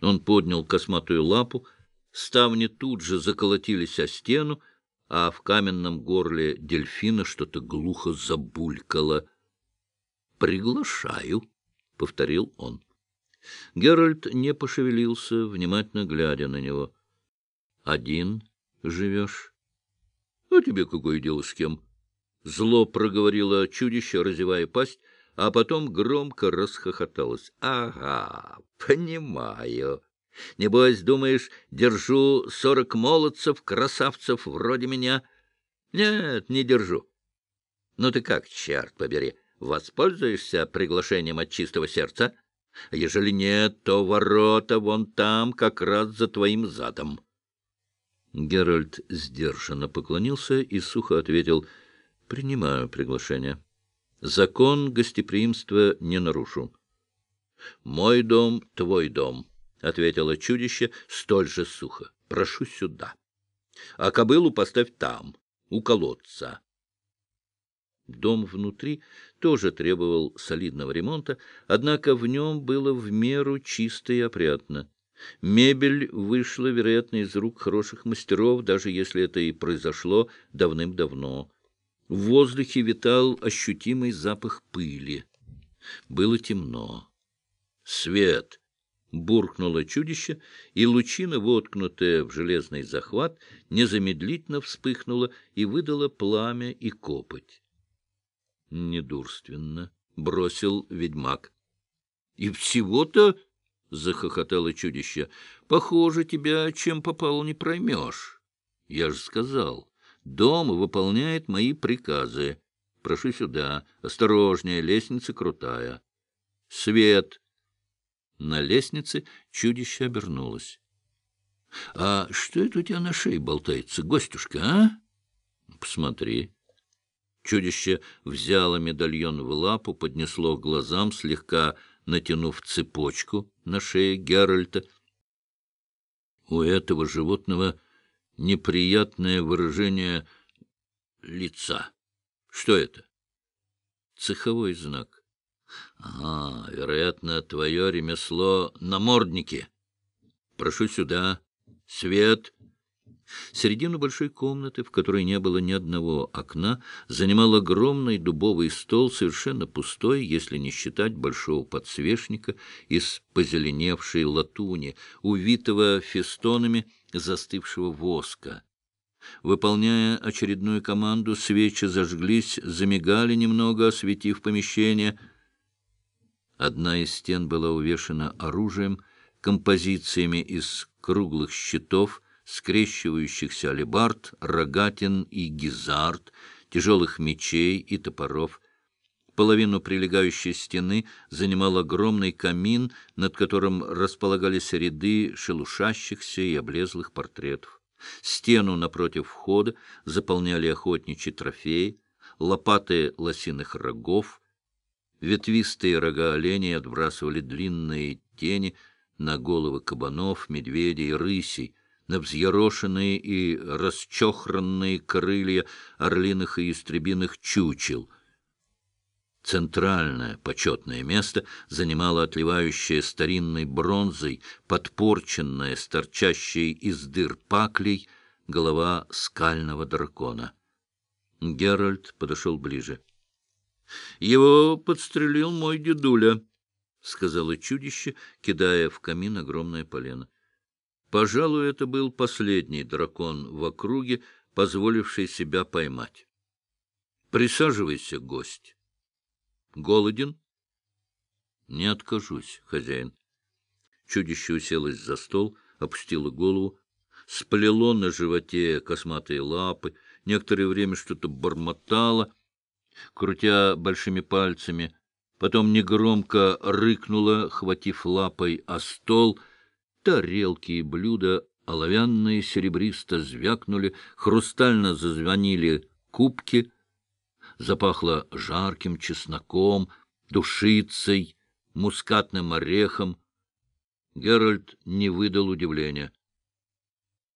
Он поднял косматую лапу, ставни тут же заколотились о стену, а в каменном горле дельфина что-то глухо забулькало. «Приглашаю», — повторил он. Геральт не пошевелился, внимательно глядя на него. «Один живешь?» «А тебе какое дело с кем?» Зло проговорило чудище, разевая пасть, а потом громко расхохоталось. — Ага, понимаю. Небось, думаешь, держу сорок молодцев, красавцев вроде меня? Нет, не держу. Ну ты как, черт побери, воспользуешься приглашением от чистого сердца? Ежели нет, то ворота вон там, как раз за твоим задом. Геральт сдержанно поклонился и сухо ответил —— Принимаю приглашение. Закон гостеприимства не нарушу. — Мой дом — твой дом, — ответило чудище столь же сухо. — Прошу сюда. А кобылу поставь там, у колодца. Дом внутри тоже требовал солидного ремонта, однако в нем было в меру чисто и опрятно. Мебель вышла, вероятно, из рук хороших мастеров, даже если это и произошло давным-давно. В воздухе витал ощутимый запах пыли. Было темно. «Свет!» — буркнуло чудище, и лучина, воткнутая в железный захват, незамедлительно вспыхнула и выдала пламя и копоть. «Недурственно», — бросил ведьмак. «И всего-то...» — захохотало чудище. — Похоже, тебя чем попало не проймешь. Я же сказал, Дом выполняет мои приказы. Прошу сюда. Осторожнее, лестница крутая. Свет. На лестнице чудище обернулось. — А что это у тебя на шее болтается, гостюшка, а? — Посмотри. Чудище взяло медальон в лапу, поднесло к глазам, слегка натянув цепочку на шее Геральта. У этого животного неприятное выражение лица. Что это? Цеховой знак. Ага, вероятно, твое ремесло — намордники. Прошу сюда. Свет. Середину большой комнаты, в которой не было ни одного окна, занимал огромный дубовый стол, совершенно пустой, если не считать большого подсвечника из позеленевшей латуни, увитого фестонами застывшего воска. Выполняя очередную команду, свечи зажглись, замигали немного, осветив помещение. Одна из стен была увешана оружием, композициями из круглых щитов, скрещивающихся алебард, рогатин и гизард, тяжелых мечей и топоров — Половину прилегающей стены занимал огромный камин, над которым располагались ряды шелушащихся и облезлых портретов. Стену напротив входа заполняли охотничьи трофеи, лопаты лосиных рогов, ветвистые рога оленей отбрасывали длинные тени на головы кабанов, медведей, рысей, на взъерошенные и расчохранные крылья орлиных и истребиных чучел — Центральное почетное место занимала отливающая старинной бронзой, подпорченная с торчащей из дыр паклей, голова скального дракона. Геральт подошел ближе. — Его подстрелил мой дедуля, — сказала чудище, кидая в камин огромное полено. Пожалуй, это был последний дракон в округе, позволивший себя поймать. — Присаживайся, гость. Голоден? Не откажусь, хозяин. Чудище уселось за стол, опустило голову, сплело на животе косматые лапы, некоторое время что-то бормотало, крутя большими пальцами, потом негромко рыкнуло, хватив лапой о стол, тарелки и блюда оловянные серебристо звякнули, хрустально зазвонили кубки — запахло жарким чесноком, душицей, мускатным орехом. Геральт не выдал удивления.